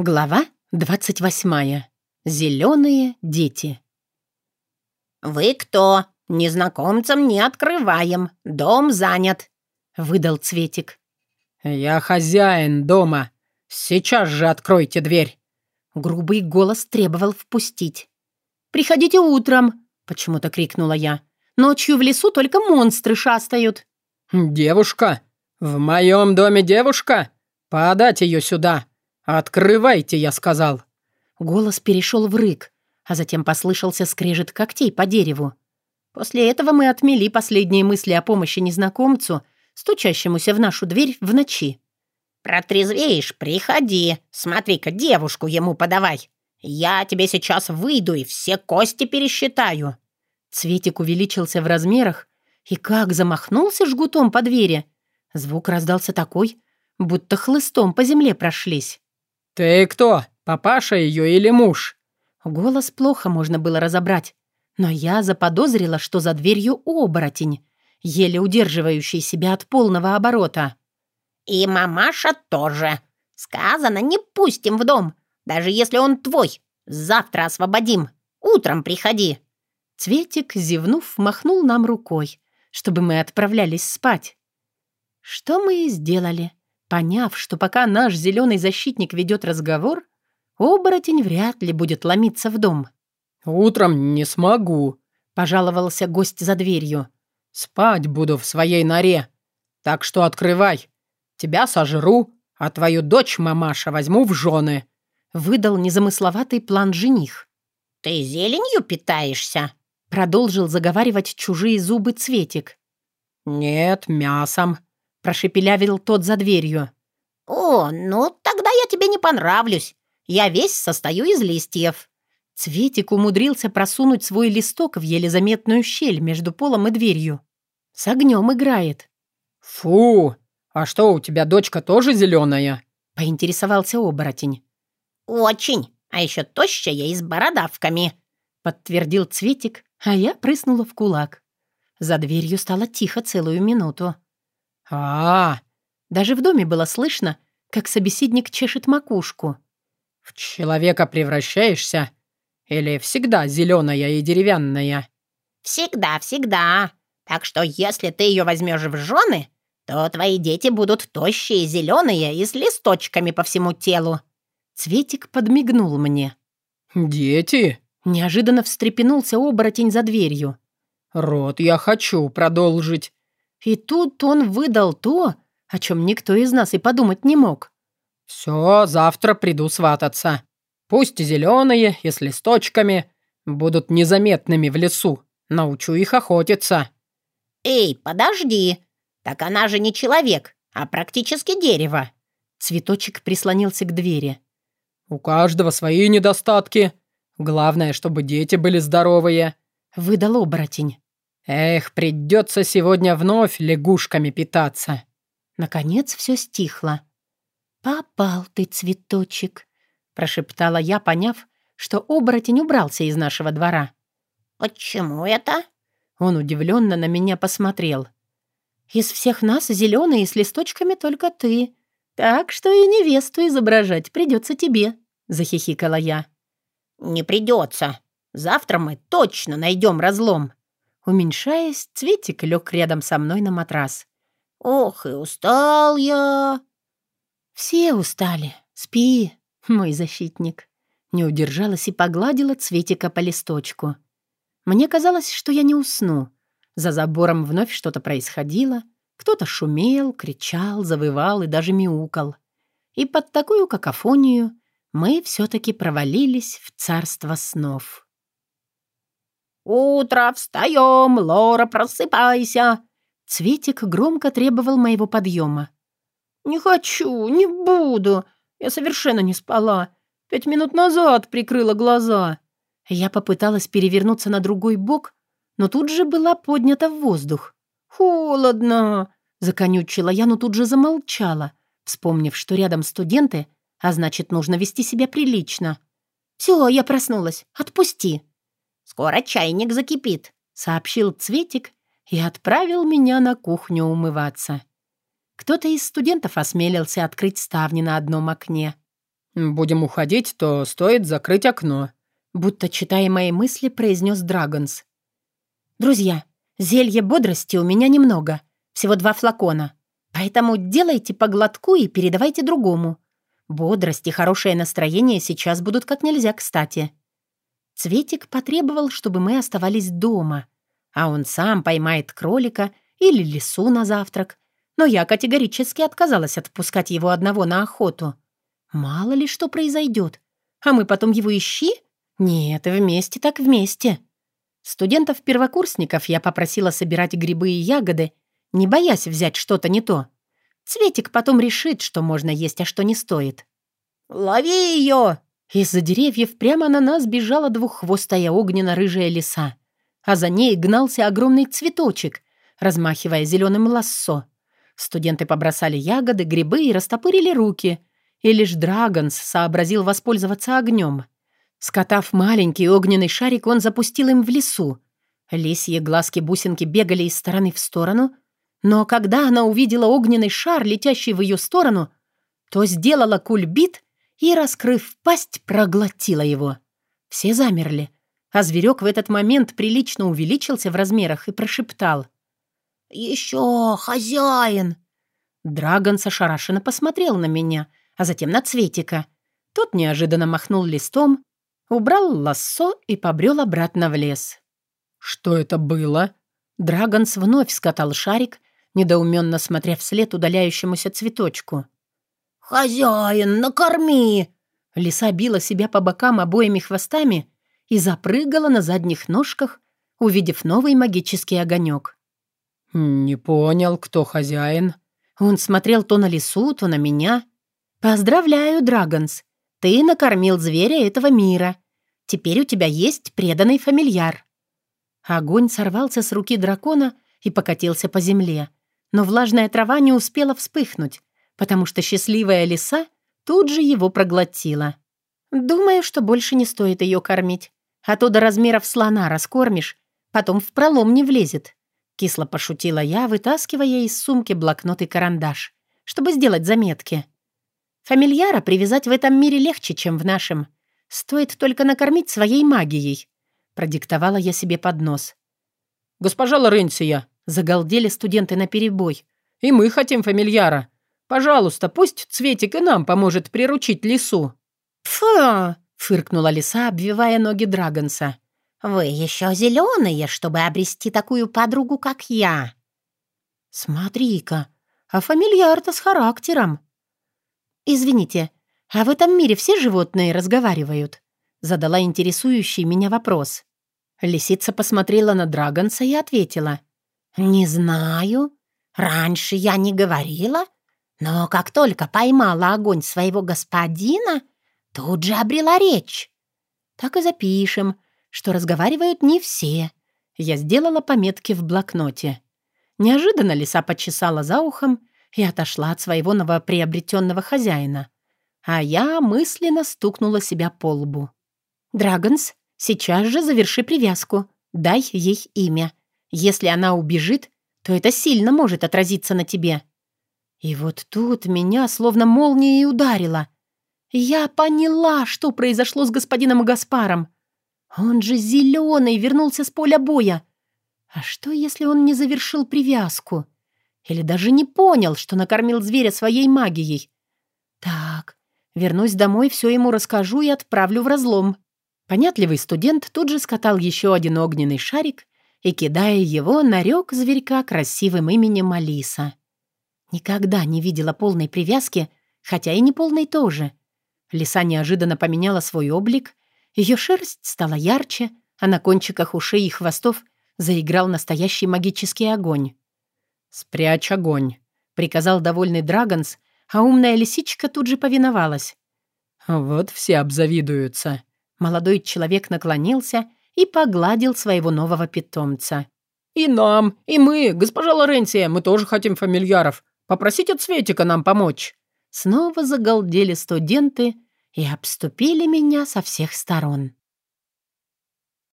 Глава 28. Зеленые дети. «Вы кто? Незнакомцам не открываем. Дом занят», — выдал Цветик. «Я хозяин дома. Сейчас же откройте дверь». Грубый голос требовал впустить. «Приходите утром», — почему-то крикнула я. «Ночью в лесу только монстры шастают». «Девушка? В моем доме девушка? Подать ее сюда!» «Открывайте!» — я сказал. Голос перешел в рык, а затем послышался скрежет когтей по дереву. После этого мы отмели последние мысли о помощи незнакомцу, стучащемуся в нашу дверь в ночи. «Протрезвеешь, приходи. Смотри-ка, девушку ему подавай. Я тебе сейчас выйду и все кости пересчитаю». Цветик увеличился в размерах и как замахнулся жгутом по двери. Звук раздался такой, будто хлыстом по земле прошлись. «Ты кто? Папаша ее или муж?» Голос плохо можно было разобрать, но я заподозрила, что за дверью оборотень, еле удерживающий себя от полного оборота. «И мамаша тоже. Сказано, не пустим в дом, даже если он твой. Завтра освободим. Утром приходи». Цветик, зевнув, махнул нам рукой, чтобы мы отправлялись спать. Что мы и сделали. Поняв, что пока наш зеленый защитник ведет разговор, оборотень вряд ли будет ломиться в дом. «Утром не смогу», — пожаловался гость за дверью. «Спать буду в своей норе. Так что открывай. Тебя сожру, а твою дочь, мамаша, возьму в жены», — выдал незамысловатый план жених. «Ты зеленью питаешься?» — продолжил заговаривать чужие зубы Цветик. «Нет, мясом», — прошепелявил тот за дверью. «О, ну тогда я тебе не понравлюсь. Я весь состою из листьев». Цветик умудрился просунуть свой листок в еле заметную щель между полом и дверью. С огнем играет. «Фу! А что, у тебя дочка тоже зеленая?» — поинтересовался оборотень. «Очень, а еще тощая и с бородавками», — подтвердил Цветик, а я прыснула в кулак. За дверью стало тихо целую минуту а, -а, Даже в доме было слышно, как собеседник чешет макушку. «В человека превращаешься? Или всегда зеленая и деревянная?» «Всегда, всегда. Так что если ты ее возьмешь в жены, то твои дети будут тощие, зеленые и с листочками по всему телу». Цветик подмигнул мне. «Дети?» Неожиданно встрепенулся оборотень за дверью. «Рот я хочу продолжить. И тут он выдал то, о чем никто из нас и подумать не мог. «Все, завтра приду свататься. Пусть зеленые и с листочками будут незаметными в лесу. Научу их охотиться». «Эй, подожди! Так она же не человек, а практически дерево». Цветочек прислонился к двери. «У каждого свои недостатки. Главное, чтобы дети были здоровые», — выдал оборотень. Эх, придется сегодня вновь лягушками питаться. Наконец все стихло. «Попал ты, цветочек», — прошептала я, поняв, что оборотень убрался из нашего двора. «Почему это?» Он удивленно на меня посмотрел. «Из всех нас зеленые с листочками только ты. Так что и невесту изображать придется тебе», — захихикала я. «Не придется. Завтра мы точно найдем разлом», Уменьшаясь, Цветик лег рядом со мной на матрас. «Ох, и устал я!» «Все устали. Спи, мой защитник». Не удержалась и погладила Цветика по листочку. Мне казалось, что я не усну. За забором вновь что-то происходило. Кто-то шумел, кричал, завывал и даже мяукал. И под такую какофонию мы все-таки провалились в царство снов. «Утро, встаем! Лора, просыпайся!» Цветик громко требовал моего подъема. «Не хочу, не буду. Я совершенно не спала. Пять минут назад прикрыла глаза». Я попыталась перевернуться на другой бок, но тут же была поднята в воздух. «Холодно!» — законючила я, но тут же замолчала, вспомнив, что рядом студенты, а значит, нужно вести себя прилично. «Все, я проснулась. Отпусти!» Скоро чайник закипит», — сообщил Цветик и отправил меня на кухню умываться. Кто-то из студентов осмелился открыть ставни на одном окне. Будем уходить, то стоит закрыть окно. Будто читая мои мысли, произнес Драгонс. Друзья, зелья бодрости у меня немного. Всего два флакона. Поэтому делайте по глотку и передавайте другому. Бодрость и хорошее настроение сейчас будут как нельзя кстати. Цветик потребовал, чтобы мы оставались дома, а он сам поймает кролика или лису на завтрак, но я категорически отказалась отпускать его одного на охоту. Мало ли что произойдет. А мы потом его ищи? Нет, вместе так вместе. Студентов-первокурсников я попросила собирать грибы и ягоды, не боясь взять что-то не то. Цветик потом решит, что можно есть, а что не стоит. «Лови ее!» Из-за деревьев прямо на нас бежала двуххвостая огненно-рыжая лиса, а за ней гнался огромный цветочек, размахивая зеленым лассо. Студенты побросали ягоды, грибы и растопырили руки, и лишь Драгонс сообразил воспользоваться огнем. Скотав маленький огненный шарик, он запустил им в лесу. Лисьи глазки-бусинки бегали из стороны в сторону — но когда она увидела огненный шар, летящий в ее сторону, то сделала кульбит и, раскрыв пасть, проглотила его. Все замерли, а зверек в этот момент прилично увеличился в размерах и прошептал. «Еще хозяин!» Драгон ошарашенно посмотрел на меня, а затем на Цветика. Тот неожиданно махнул листом, убрал лассо и побрел обратно в лес. «Что это было?» Драгонс вновь скатал шарик недоуменно смотря вслед удаляющемуся цветочку. «Хозяин, накорми!» Лиса била себя по бокам обоими хвостами и запрыгала на задних ножках, увидев новый магический огонек. «Не понял, кто хозяин?» Он смотрел то на лису, то на меня. «Поздравляю, Драгонс! Ты накормил зверя этого мира. Теперь у тебя есть преданный фамильяр». Огонь сорвался с руки дракона и покатился по земле но влажная трава не успела вспыхнуть, потому что счастливая лиса тут же его проглотила. Думаю, что больше не стоит ее кормить, а то до размеров слона раскормишь, потом в пролом не влезет. Кисло пошутила я, вытаскивая из сумки блокнот и карандаш, чтобы сделать заметки. Фамильяра привязать в этом мире легче, чем в нашем. Стоит только накормить своей магией. Продиктовала я себе под нос. «Госпожа Лоренция, Загалдели студенты наперебой. «И мы хотим фамильяра. Пожалуйста, пусть Цветик и нам поможет приручить лису». «Фу!» — фыркнула лиса, обвивая ноги Драгонса. «Вы еще зеленые, чтобы обрести такую подругу, как я». «Смотри-ка, а фамильяр-то с характером». «Извините, а в этом мире все животные разговаривают?» — задала интересующий меня вопрос. Лисица посмотрела на Драгонса и ответила. «Не знаю. Раньше я не говорила, но как только поймала огонь своего господина, тут же обрела речь». «Так и запишем, что разговаривают не все». Я сделала пометки в блокноте. Неожиданно лиса почесала за ухом и отошла от своего новоприобретенного хозяина. А я мысленно стукнула себя по лбу. «Драгонс, сейчас же заверши привязку. Дай ей имя. Если она убежит, то это сильно может отразиться на тебе. И вот тут меня словно молнией ударило. Я поняла, что произошло с господином Гаспаром. Он же зеленый, вернулся с поля боя. А что, если он не завершил привязку? Или даже не понял, что накормил зверя своей магией? Так, вернусь домой, все ему расскажу и отправлю в разлом. Понятливый студент тут же скатал еще один огненный шарик и, кидая его, нарек зверька красивым именем Алиса. Никогда не видела полной привязки, хотя и не полной тоже. Лиса неожиданно поменяла свой облик, ее шерсть стала ярче, а на кончиках ушей и хвостов заиграл настоящий магический огонь. «Спрячь огонь», — приказал довольный Драгонс, а умная лисичка тут же повиновалась. «Вот все обзавидуются». Молодой человек наклонился и погладил своего нового питомца. «И нам, и мы, госпожа Лоренция, мы тоже хотим фамильяров. Попросите Цветика нам помочь». Снова загалдели студенты и обступили меня со всех сторон.